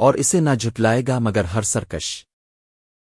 اور اسے نہ جھٹلائے گا مگر ہر سرکش۔